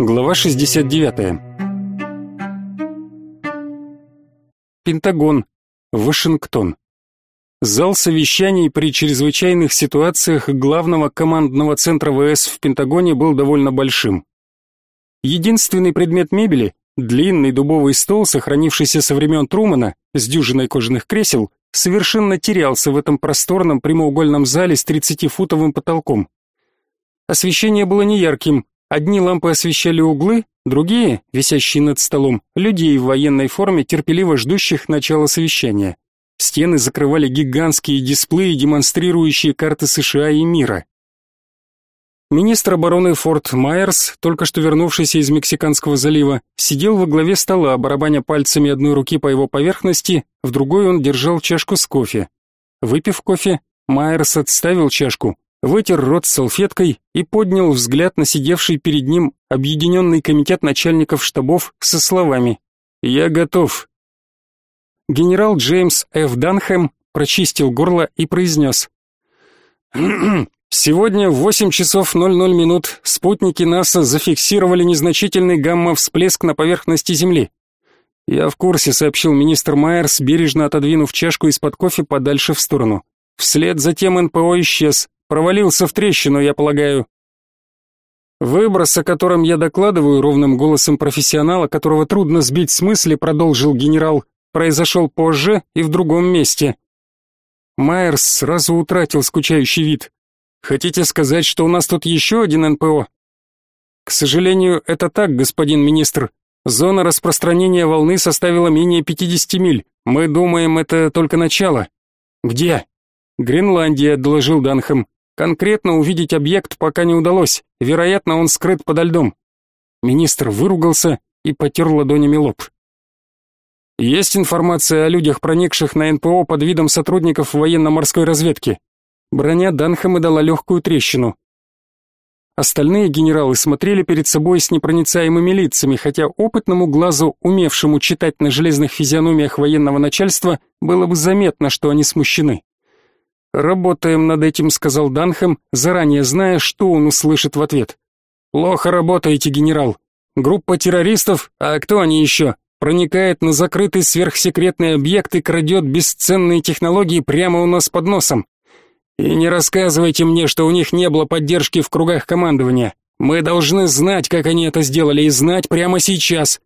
Глава 69. Пентагон, Вашингтон. Зал совещаний при чрезвычайных ситуациях главного командного центра ВС в Пентагоне был довольно большим. Единственный предмет мебели, длинный дубовый стол, сохранившийся со времен Трумана, с дюжиной кожаных кресел, совершенно терялся в этом просторном прямоугольном зале с 30-футовым потолком. Освещение было неярким, одни лампы освещали углы, другие, висящие над столом, людей в военной форме, терпеливо ждущих начала совещания. Стены закрывали гигантские дисплеи, демонстрирующие карты США и мира. Министр обороны Форт Майерс, только что вернувшийся из Мексиканского залива, сидел во главе стола, барабаня пальцами одной руки по его поверхности, в другой он держал чашку с кофе. Выпив кофе, Майерс отставил чашку, вытер рот салфеткой и поднял взгляд на сидевший перед ним объединенный комитет начальников штабов со словами «Я готов, генерал Джеймс Ф. Данхэм прочистил горло и произнес. Сегодня в 8 часов 00 минут спутники НАСА зафиксировали незначительный гамма-всплеск на поверхности Земли. Я в курсе, сообщил министр Майерс, бережно отодвинув чашку из-под кофе подальше в сторону. Вслед за тем НПО исчез, провалился в трещину, я полагаю. Выброс, о котором я докладываю ровным голосом профессионала, которого трудно сбить с мысли, продолжил генерал, произошел позже и в другом месте. Майерс сразу утратил скучающий вид. Хотите сказать, что у нас тут еще один НПО? К сожалению, это так, господин министр. Зона распространения волны составила менее 50 миль. Мы думаем, это только начало. Где? Гренландия, доложил Данхэм. Конкретно увидеть объект пока не удалось. Вероятно, он скрыт подо льдом. Министр выругался и потер ладонями лоб. Есть информация о людях, проникших на НПО под видом сотрудников военно-морской разведки. Броня Данхэма дала легкую трещину. Остальные генералы смотрели перед собой с непроницаемыми лицами, хотя опытному глазу, умевшему читать на железных физиономиях военного начальства, было бы заметно, что они смущены. «Работаем над этим», — сказал Данхэм, заранее зная, что он услышит в ответ. «Плохо работаете, генерал. Группа террористов, а кто они еще? проникает на закрытый сверхсекретный объект и крадет бесценные технологии прямо у нас под носом. И не рассказывайте мне, что у них не было поддержки в кругах командования. Мы должны знать, как они это сделали, и знать прямо сейчас.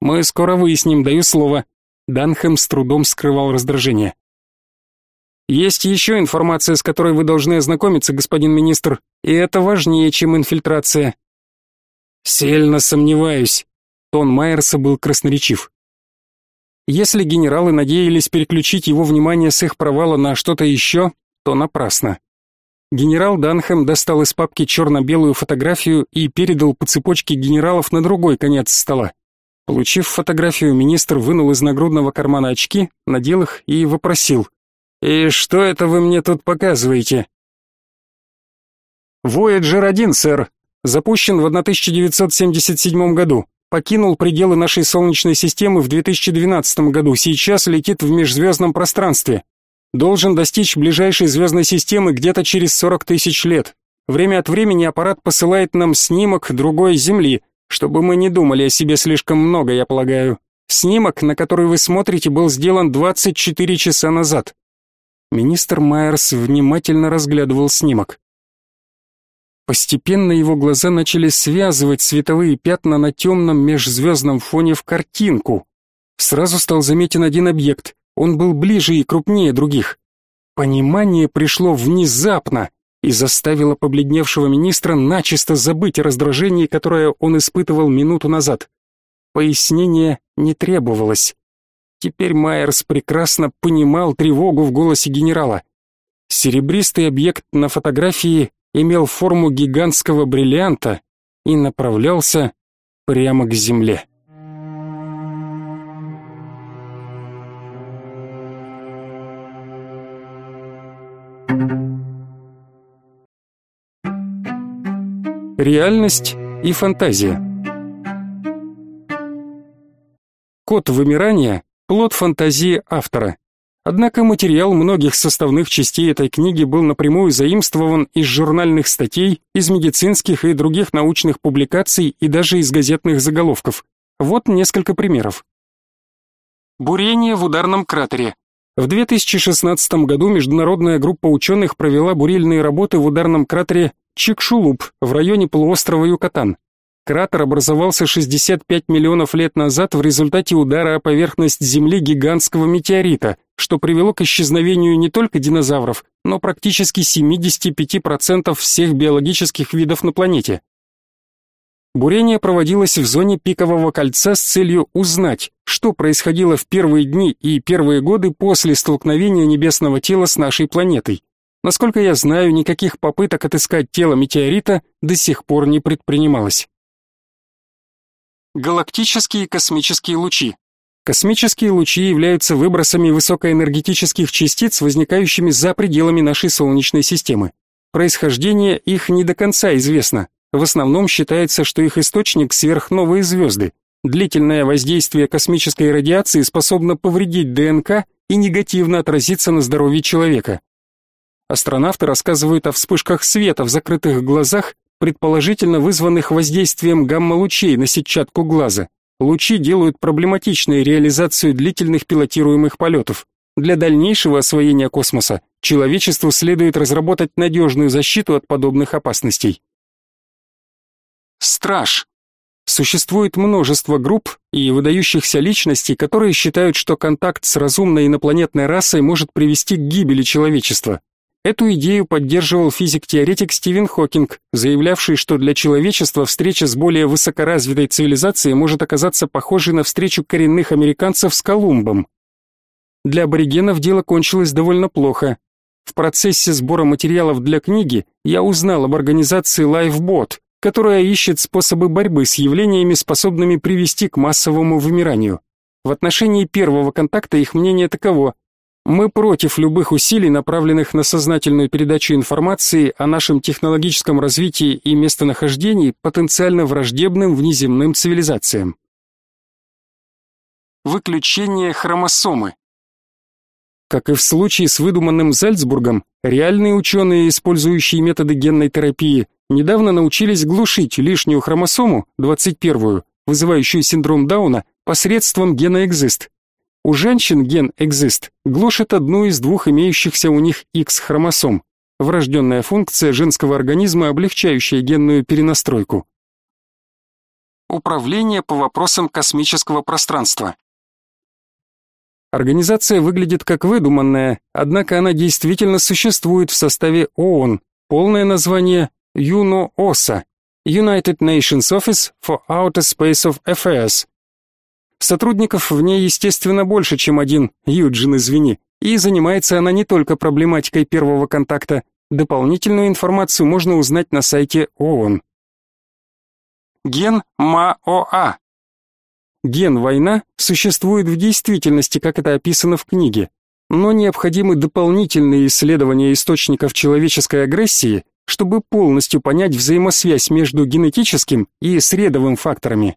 Мы скоро выясним, даю слово. Данхэм с трудом скрывал раздражение. Есть еще информация, с которой вы должны ознакомиться, господин министр, и это важнее, чем инфильтрация. Сильно сомневаюсь. Тон Майерса был красноречив. Если генералы надеялись переключить его внимание с их провала на что-то еще, то напрасно. Генерал Данхэм достал из папки черно-белую фотографию и передал по цепочке генералов на другой конец стола. Получив фотографию, министр вынул из нагрудного кармана очки, надел их и вопросил. «И что это вы мне тут показываете?» «Вояджер-1, сэр. Запущен в 1977 году покинул пределы нашей Солнечной системы в 2012 году, сейчас летит в межзвездном пространстве. Должен достичь ближайшей звездной системы где-то через 40 тысяч лет. Время от времени аппарат посылает нам снимок другой Земли, чтобы мы не думали о себе слишком много, я полагаю. Снимок, на который вы смотрите, был сделан 24 часа назад. Министр Майерс внимательно разглядывал снимок. Постепенно его глаза начали связывать световые пятна на темном межзвездном фоне в картинку. Сразу стал заметен один объект. Он был ближе и крупнее других. Понимание пришло внезапно и заставило побледневшего министра начисто забыть о раздражении, которое он испытывал минуту назад. Пояснение не требовалось. Теперь Майерс прекрасно понимал тревогу в голосе генерала. Серебристый объект на фотографии имел форму гигантского бриллианта и направлялся прямо к земле. Реальность и фантазия. Код вымирания – плод фантазии автора. Однако материал многих составных частей этой книги был напрямую заимствован из журнальных статей, из медицинских и других научных публикаций и даже из газетных заголовков. Вот несколько примеров. Бурение в ударном кратере. В 2016 году международная группа ученых провела бурильные работы в ударном кратере Чикшулуп в районе полуострова Юкатан. Кратер образовался 65 миллионов лет назад в результате удара о поверхность Земли гигантского метеорита, что привело к исчезновению не только динозавров, но практически 75% всех биологических видов на планете. Бурение проводилось в зоне пикового кольца с целью узнать, что происходило в первые дни и первые годы после столкновения небесного тела с нашей планетой. Насколько я знаю, никаких попыток отыскать тело метеорита до сих пор не предпринималось. Галактические космические лучи. Космические лучи являются выбросами высокоэнергетических частиц, возникающими за пределами нашей Солнечной системы. Происхождение их не до конца известно. В основном считается, что их источник сверхновые звезды. Длительное воздействие космической радиации способно повредить ДНК и негативно отразиться на здоровье человека. Астронавты рассказывают о вспышках света в закрытых глазах предположительно вызванных воздействием гамма-лучей на сетчатку глаза. Лучи делают проблематичной реализацию длительных пилотируемых полетов. Для дальнейшего освоения космоса человечеству следует разработать надежную защиту от подобных опасностей. Страж. Существует множество групп и выдающихся личностей, которые считают, что контакт с разумной инопланетной расой может привести к гибели человечества. Эту идею поддерживал физик-теоретик Стивен Хокинг, заявлявший, что для человечества встреча с более высокоразвитой цивилизацией может оказаться похожей на встречу коренных американцев с Колумбом. Для аборигенов дело кончилось довольно плохо. В процессе сбора материалов для книги я узнал об организации Lifebot, которая ищет способы борьбы с явлениями, способными привести к массовому вымиранию. В отношении первого контакта их мнение таково: мы против любых усилий, направленных на сознательную передачу информации о нашем технологическом развитии и местонахождении потенциально враждебным внеземным цивилизациям. Выключение хромосомы. Как и в случае с выдуманным Зальцбургом, реальные ученые, использующие методы генной терапии, недавно научились глушить лишнюю хромосому, 21-ю, вызывающую синдром Дауна, посредством гена экзист. У женщин ген экзист глушит одну из двух имеющихся у них X-хромосом, врожденная функция женского организма, облегчающая генную перенастройку. Управление по вопросам космического пространства. Организация выглядит как выдуманная, однако она действительно существует в составе ООН. Полное название ЮНО-ОСА United Nations Office for Outer Space of Affairs Сотрудников в ней, естественно, больше, чем один, Юджин, извини. И занимается она не только проблематикой первого контакта. Дополнительную информацию можно узнать на сайте ООН. Ген МАОА. Ген «Война» существует в действительности, как это описано в книге, но необходимы дополнительные исследования источников человеческой агрессии, чтобы полностью понять взаимосвязь между генетическим и средовым факторами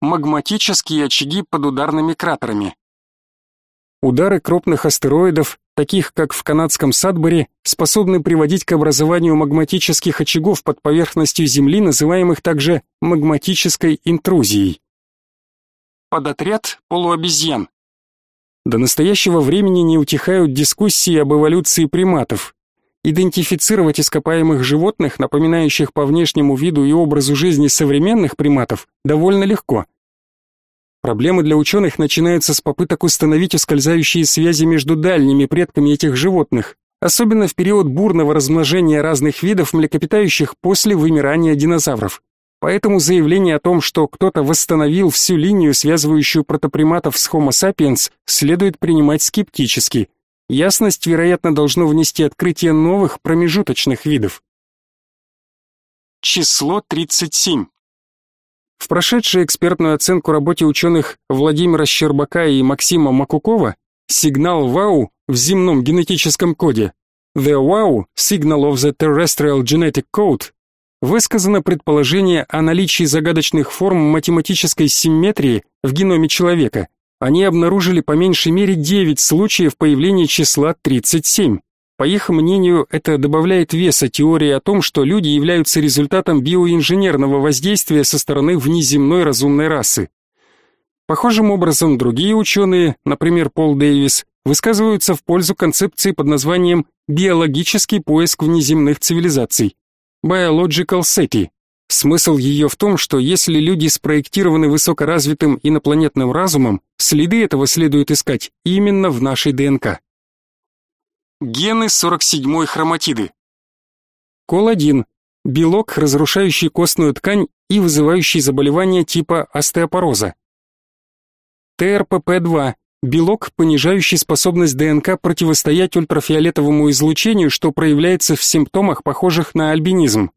магматические очаги под ударными кратерами. Удары крупных астероидов, таких как в канадском Садбери, способны приводить к образованию магматических очагов под поверхностью Земли, называемых также магматической интрузией. Подотряд полуобезьян. До настоящего времени не утихают дискуссии об эволюции приматов. Идентифицировать ископаемых животных, напоминающих по внешнему виду и образу жизни современных приматов, довольно легко. Проблемы для ученых начинаются с попыток установить ускользающие связи между дальними предками этих животных, особенно в период бурного размножения разных видов млекопитающих после вымирания динозавров. Поэтому заявление о том, что кто-то восстановил всю линию, связывающую протоприматов с Homo sapiens, следует принимать скептически. Ясность, вероятно, должно внести открытие новых промежуточных видов. Число 37. В прошедшей экспертную оценку работе ученых Владимира Щербака и Максима Макукова сигнал ВАУ в земном генетическом коде The WOW Signal of the Terrestrial Genetic Code высказано предположение о наличии загадочных форм математической симметрии в геноме человека, они обнаружили по меньшей мере 9 случаев появления числа 37. По их мнению, это добавляет веса теории о том, что люди являются результатом биоинженерного воздействия со стороны внеземной разумной расы. Похожим образом другие ученые, например, Пол Дэвис, высказываются в пользу концепции под названием «биологический поиск внеземных цивилизаций» Biological SETI. Смысл ее в том, что если люди спроектированы высокоразвитым инопланетным разумом, следы этого следует искать именно в нашей ДНК. Гены 47-й хроматиды. Кол-1 – белок, разрушающий костную ткань и вызывающий заболевания типа остеопороза. ТРПП-2 – белок, понижающий способность ДНК противостоять ультрафиолетовому излучению, что проявляется в симптомах, похожих на альбинизм.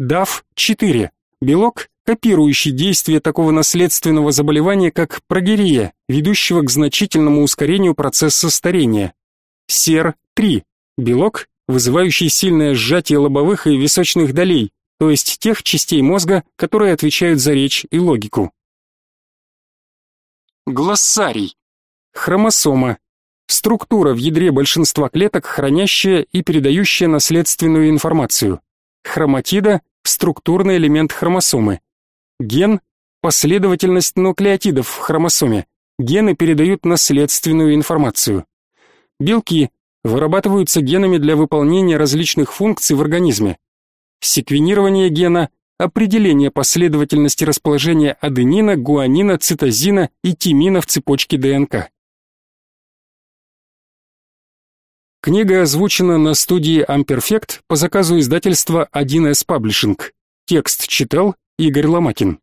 ДАФ-4 – белок, копирующий действие такого наследственного заболевания, как прогерия, ведущего к значительному ускорению процесса старения. СЕР-3 – белок, вызывающий сильное сжатие лобовых и височных долей, то есть тех частей мозга, которые отвечают за речь и логику. Глоссарий. Хромосома. Структура в ядре большинства клеток, хранящая и передающая наследственную информацию. Хроматида – структурный элемент хромосомы. Ген – последовательность нуклеотидов в хромосоме. Гены передают наследственную информацию. Белки вырабатываются генами для выполнения различных функций в организме. Секвенирование гена – определение последовательности расположения аденина, гуанина, цитозина и тимина в цепочке ДНК. Книга озвучена на студии Amperfect по заказу издательства 1С Publishing. Текст читал Игорь Ломакин.